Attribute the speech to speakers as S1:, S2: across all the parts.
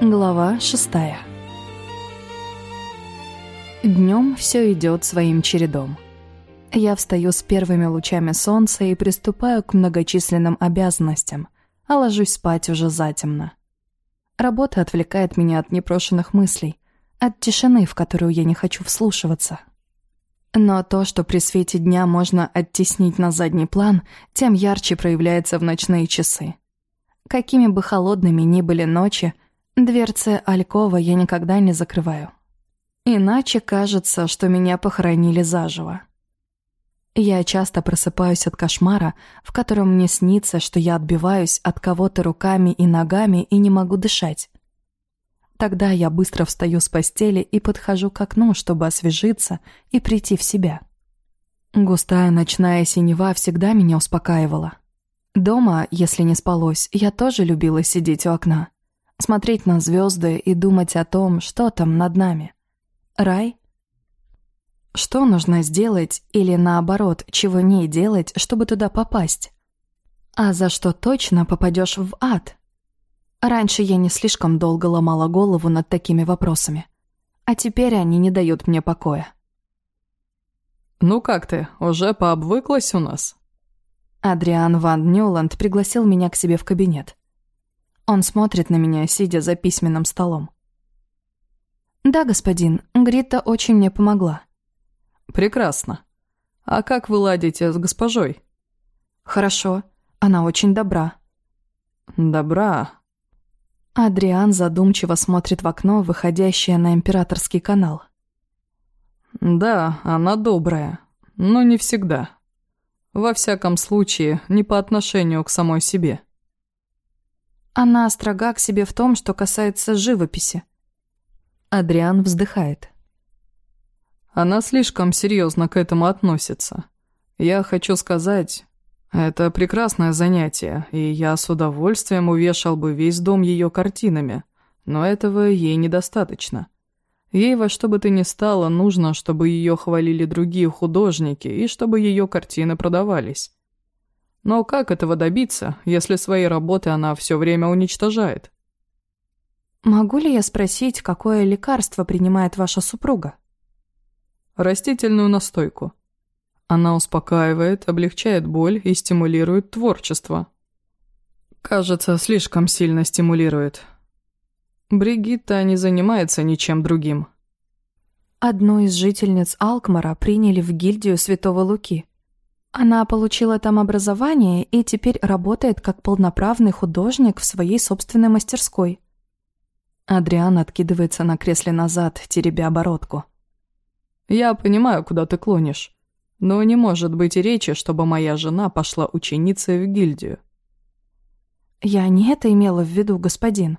S1: Глава шестая Днем все идет своим чередом. Я встаю с первыми лучами солнца и приступаю к многочисленным обязанностям, а ложусь спать уже затемно. Работа отвлекает меня от непрошенных мыслей, от тишины, в которую я не хочу вслушиваться. Но то, что при свете дня можно оттеснить на задний план, тем ярче проявляется в ночные часы. Какими бы холодными ни были ночи, дверцы Алькова я никогда не закрываю. Иначе кажется, что меня похоронили заживо. Я часто просыпаюсь от кошмара, в котором мне снится, что я отбиваюсь от кого-то руками и ногами и не могу дышать. Тогда я быстро встаю с постели и подхожу к окну, чтобы освежиться и прийти в себя. Густая ночная синева всегда меня успокаивала. Дома, если не спалось, я тоже любила сидеть у окна, смотреть на звезды и думать о том, что там над нами. Рай что нужно сделать или наоборот, чего не делать, чтобы туда попасть? А за что точно попадешь в ад? Раньше я не слишком долго ломала голову над такими вопросами. А теперь они не дают мне покоя.
S2: «Ну как ты, уже пообвыклась у нас?»
S1: Адриан Ван Ньюланд пригласил меня к себе в кабинет. Он смотрит на меня, сидя за письменным столом. «Да, господин, Грита очень мне помогла.
S2: «Прекрасно. А как вы ладите с госпожой?»
S1: «Хорошо. Она очень добра».
S2: «Добра?»
S1: Адриан задумчиво смотрит в окно, выходящее на императорский канал.
S2: «Да, она добрая, но не всегда. Во всяком случае, не по отношению к самой себе».
S1: Она строга к себе в том, что касается живописи. Адриан вздыхает.
S2: Она слишком серьезно к этому относится. Я хочу сказать, это прекрасное занятие, и я с удовольствием увешал бы весь дом ее картинами, но этого ей недостаточно. Ей во что бы то ни стало нужно, чтобы ее хвалили другие художники и чтобы ее картины продавались. Но как этого добиться, если свои работы она все время уничтожает?
S1: «Могу ли я спросить, какое лекарство принимает ваша супруга?»
S2: растительную настойку. Она успокаивает, облегчает боль и стимулирует творчество. Кажется, слишком сильно стимулирует. Бригитта не занимается ничем другим.
S1: Одну из жительниц Алкмара приняли в гильдию Святого Луки. Она получила там образование и теперь работает как полноправный художник в своей собственной мастерской. Адриан откидывается на кресле назад, теребя оборотку.
S2: Я понимаю, куда ты клонишь. Но не может быть и речи, чтобы моя жена пошла ученицей в гильдию.
S1: Я не это имела в виду, господин.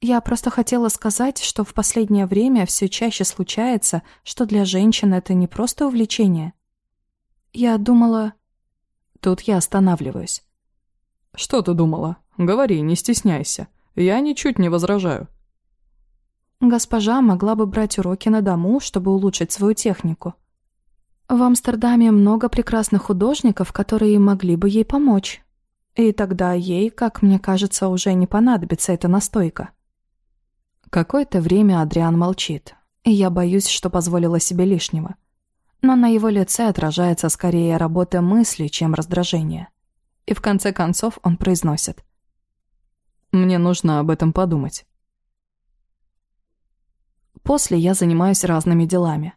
S1: Я просто хотела сказать, что в последнее время все чаще случается, что для женщин это не просто увлечение. Я думала... Тут я останавливаюсь.
S2: Что ты думала? Говори, не стесняйся. Я ничуть не возражаю.
S1: Госпожа могла бы брать уроки на дому, чтобы улучшить свою технику. В Амстердаме много прекрасных художников, которые могли бы ей помочь. И тогда ей, как мне кажется, уже не понадобится эта настойка. Какое-то время Адриан молчит, и я боюсь, что позволила себе лишнего. Но на его лице отражается скорее работа мысли, чем раздражение. И в конце концов он произносит.
S2: «Мне нужно об этом подумать».
S1: После я занимаюсь разными делами.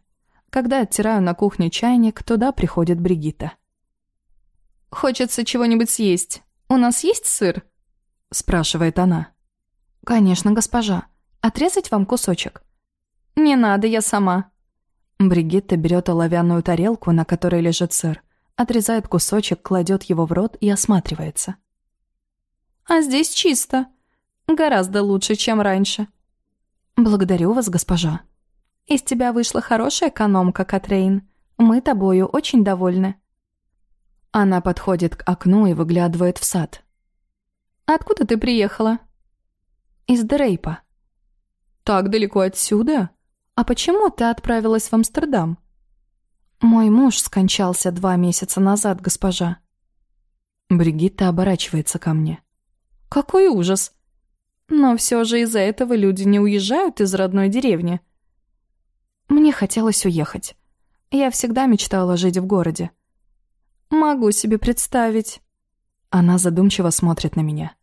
S1: Когда оттираю на кухне чайник, туда приходит Бригитта. «Хочется чего-нибудь съесть. У нас есть сыр?» – спрашивает она. «Конечно, госпожа. Отрезать вам кусочек?» «Не надо, я сама». Бригитта берет оловянную тарелку, на которой лежит сыр, отрезает кусочек, кладет его в рот и осматривается. «А здесь чисто. Гораздо лучше, чем раньше», «Благодарю вас, госпожа. Из тебя вышла хорошая экономка, Катрейн. Мы тобою очень довольны». Она подходит к окну и выглядывает в сад. «Откуда ты приехала?» «Из Дрейпа». «Так далеко отсюда? А почему ты отправилась в Амстердам?» «Мой муж скончался два месяца назад, госпожа».
S2: Бригитта оборачивается ко мне.
S1: «Какой ужас! Но все же из-за этого люди не уезжают из родной деревни». Мне хотелось уехать. Я всегда мечтала жить в городе. «Могу себе представить».
S2: Она задумчиво смотрит на меня.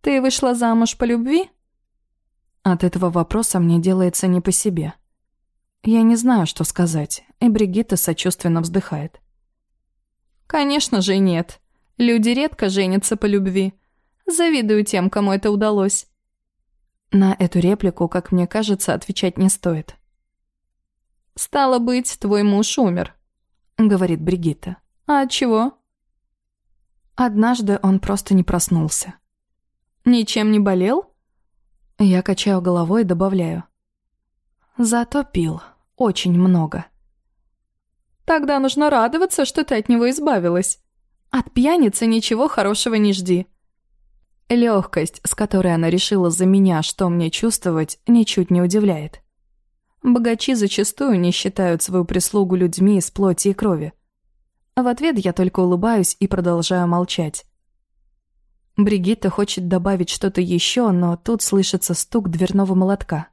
S1: «Ты вышла замуж по любви?»
S2: От этого вопроса мне делается не по себе. Я не знаю, что сказать, и Бригитта сочувственно вздыхает.
S1: «Конечно же нет. Люди редко женятся по любви. Завидую тем, кому это удалось».
S2: На эту реплику, как мне кажется, отвечать не стоит.
S1: «Стало быть, твой муж умер», — говорит Бригитта. «А чего?»
S2: Однажды он просто не проснулся.
S1: «Ничем не болел?»
S2: Я качаю головой и добавляю. Зато пил. Очень много.
S1: Тогда нужно радоваться, что ты от него избавилась. От пьяницы ничего хорошего не жди.
S2: Легкость, с которой она решила за меня, что мне чувствовать, ничуть не удивляет. Богачи зачастую не считают свою прислугу людьми из плоти и крови. В ответ я только улыбаюсь и продолжаю молчать. Бригитта хочет добавить что-то еще, но тут слышится стук дверного молотка.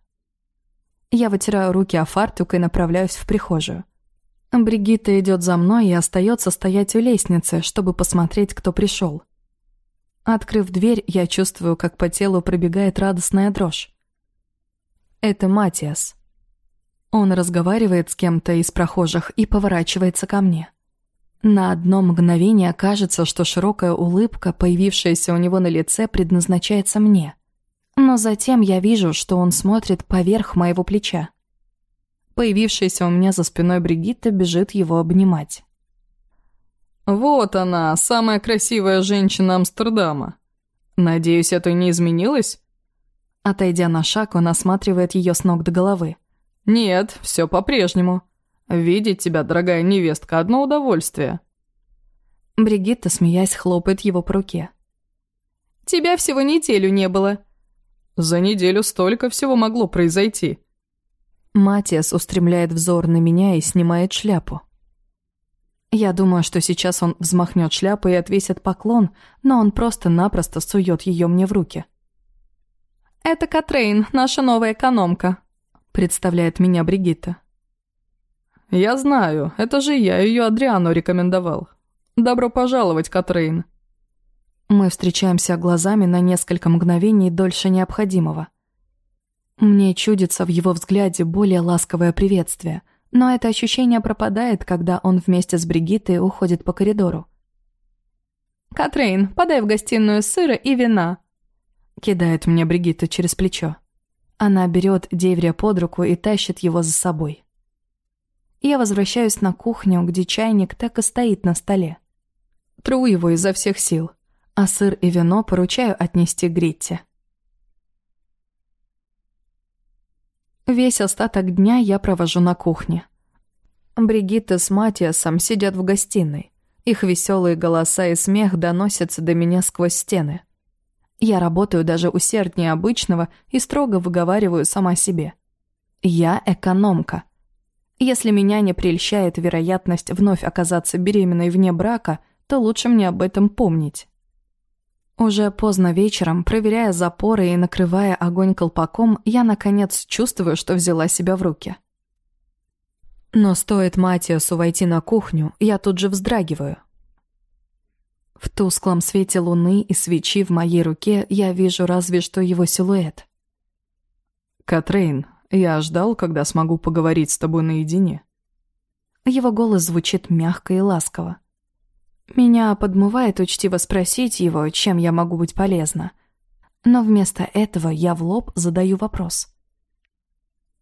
S2: Я вытираю руки о фартук и направляюсь в прихожую. Бригитта идет за мной и остается стоять у лестницы, чтобы посмотреть, кто пришел. Открыв дверь, я чувствую, как по телу пробегает радостная дрожь. Это Матиас. Он разговаривает с кем-то из прохожих и поворачивается ко мне. На одно мгновение кажется, что широкая улыбка, появившаяся у него на лице, предназначается мне. Но затем я вижу, что он смотрит поверх моего плеча. Появившаяся у меня за спиной Бригитта бежит его обнимать.
S3: «Вот она, самая красивая женщина Амстердама. Надеюсь, это не изменилось?»
S2: Отойдя на шаг, он осматривает ее с ног до головы.
S3: «Нет, все по-прежнему. Видеть тебя, дорогая невестка, одно удовольствие».
S2: Бригитта, смеясь, хлопает его по руке.
S1: «Тебя всего неделю не было».
S3: «За неделю столько всего могло произойти».
S2: Матиас устремляет взор на меня и снимает шляпу. Я думаю, что сейчас он взмахнет шляпой и отвесит поклон, но он просто-напросто сует ее мне в руки.
S1: «Это Катрейн, наша новая экономка», — представляет меня Бригитта.
S3: «Я знаю, это же я ее Адриану рекомендовал. Добро пожаловать, Катрейн».
S2: Мы встречаемся глазами на несколько мгновений дольше необходимого. Мне чудится в его взгляде более ласковое приветствие, но это ощущение пропадает, когда он вместе с Бригиттой уходит по коридору.
S1: «Катрейн, подай в гостиную сыра и вина», —
S2: кидает мне Бригитта через плечо. Она берет Дейврия под руку и тащит его за собой. Я возвращаюсь на кухню, где чайник так и стоит на столе. Тру его изо всех сил, а сыр и вино поручаю отнести Гритте. Весь остаток дня я провожу на кухне. Бригитта с Матиасом сидят в гостиной. Их веселые голоса и смех доносятся до меня сквозь стены. Я работаю даже усерднее обычного и строго выговариваю сама себе. Я экономка — если меня не прельщает вероятность вновь оказаться беременной вне брака, то лучше мне об этом помнить. Уже поздно вечером, проверяя запоры и накрывая огонь колпаком, я, наконец, чувствую, что взяла себя в руки. Но стоит Матиасу войти на кухню, я тут же вздрагиваю. В тусклом свете луны и свечи в моей руке я вижу разве что его силуэт.
S3: «Катрейн, я ждал, когда смогу поговорить с тобой наедине.
S2: Его голос звучит мягко и ласково. Меня подмывает учтиво спросить его, чем я могу быть полезна. Но вместо этого я в лоб задаю вопрос.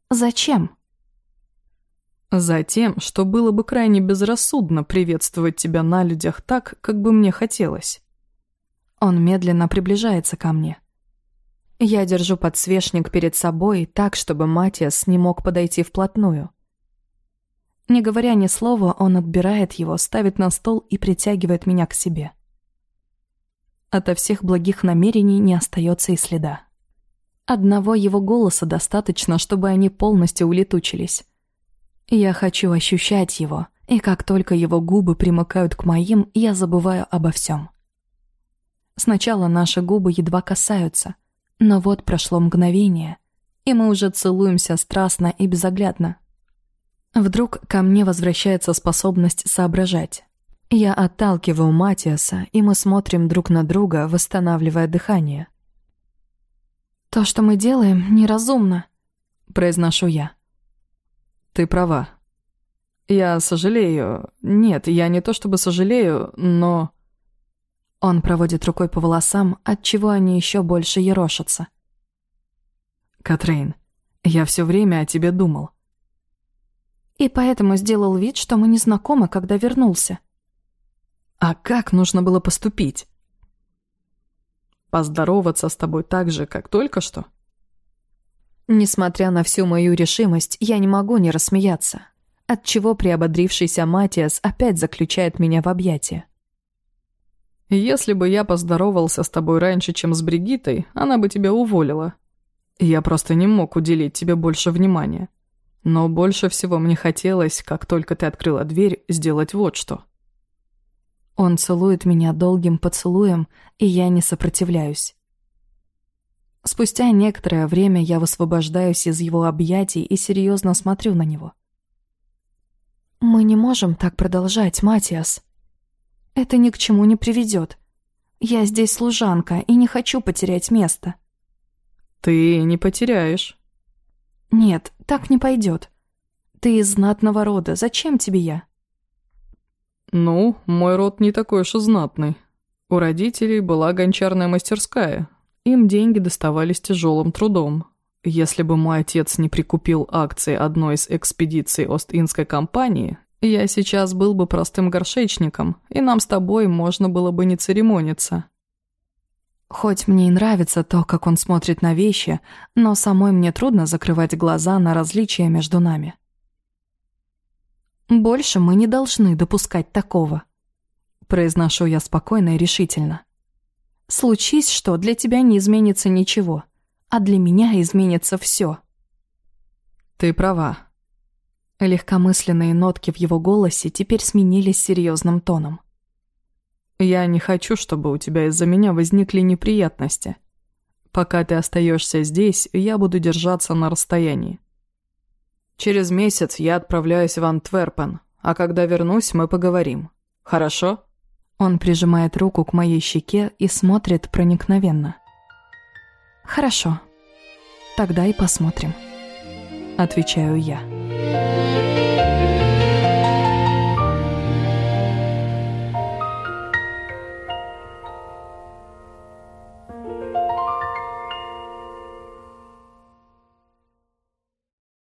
S2: «Зачем?»
S3: Затем, что было бы крайне безрассудно приветствовать тебя на людях так, как бы мне хотелось.
S2: Он медленно приближается ко мне. Я держу подсвечник перед собой так, чтобы Матиас не мог подойти вплотную. Не говоря ни слова, он отбирает его, ставит на стол и притягивает меня к себе. Ото всех благих намерений не остается и следа. Одного его голоса достаточно, чтобы они полностью улетучились.
S1: Я хочу ощущать его, и как только его губы примыкают к моим, я забываю обо всем. Сначала наши губы едва касаются, но вот прошло мгновение, и мы уже целуемся страстно и безоглядно. Вдруг ко мне возвращается способность соображать. Я отталкиваю Матиаса, и мы смотрим друг на друга, восстанавливая дыхание. «То, что мы делаем, неразумно», — произношу я.
S2: «Ты права. Я сожалею. Нет, я не то чтобы сожалею, но...»
S1: Он проводит рукой по волосам, отчего они еще больше ерошатся.
S2: «Катрейн, я все время о тебе думал».
S1: «И поэтому сделал вид, что мы не знакомы, когда вернулся».
S2: «А как нужно было поступить?» «Поздороваться с тобой так же, как только что?»
S1: Несмотря на всю мою решимость, я не могу не рассмеяться, отчего приободрившийся Матиас опять заключает меня в объятия.
S2: «Если бы я поздоровался с тобой раньше, чем с Бригитой, она бы тебя уволила. Я просто не мог уделить тебе больше внимания. Но больше всего мне хотелось, как только ты открыла дверь, сделать вот что».
S1: Он целует меня долгим поцелуем, и я не сопротивляюсь. Спустя некоторое время я высвобождаюсь из его объятий и серьезно смотрю на него. «Мы не можем так продолжать, Матиас. Это ни к чему не приведет. Я здесь служанка и не хочу потерять место».
S2: «Ты не потеряешь».
S1: «Нет, так не пойдет. Ты из знатного рода, зачем тебе я?»
S2: «Ну, мой род не такой уж и знатный. У родителей была гончарная мастерская, им деньги доставались тяжелым трудом. Если бы мой отец не прикупил акции одной из экспедиций Ост-Индской компании, я сейчас был бы простым горшечником, и нам с тобой можно было бы не церемониться.
S1: Хоть мне и нравится то, как он смотрит на вещи, но самой мне трудно закрывать глаза на различия между нами. «Больше мы не должны допускать такого», — произношу я спокойно и решительно. Случись что, для тебя не изменится ничего, а для меня изменится все.
S2: Ты права.
S1: Легкомысленные нотки в его голосе теперь сменились серьезным тоном.
S2: Я не хочу, чтобы у тебя из-за меня возникли неприятности. Пока ты остаешься здесь, я буду держаться на расстоянии. Через месяц я отправляюсь в Антверпен, а когда вернусь, мы поговорим. Хорошо?
S1: Он прижимает руку к моей щеке и смотрит проникновенно. «Хорошо. Тогда и посмотрим», — отвечаю я.